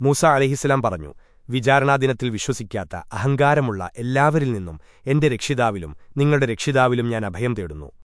മൂസ അലഹിസ്ലാം പറഞ്ഞു വിചാരണാദിനത്തിൽ വിശ്വസിക്കാത്ത അഹങ്കാരമുള്ള എല്ലാവരിൽ നിന്നും എന്റെ രക്ഷിതാവിലും നിങ്ങളുടെ രക്ഷിതാവിലും ഞാൻ അഭയം തേടുന്നു.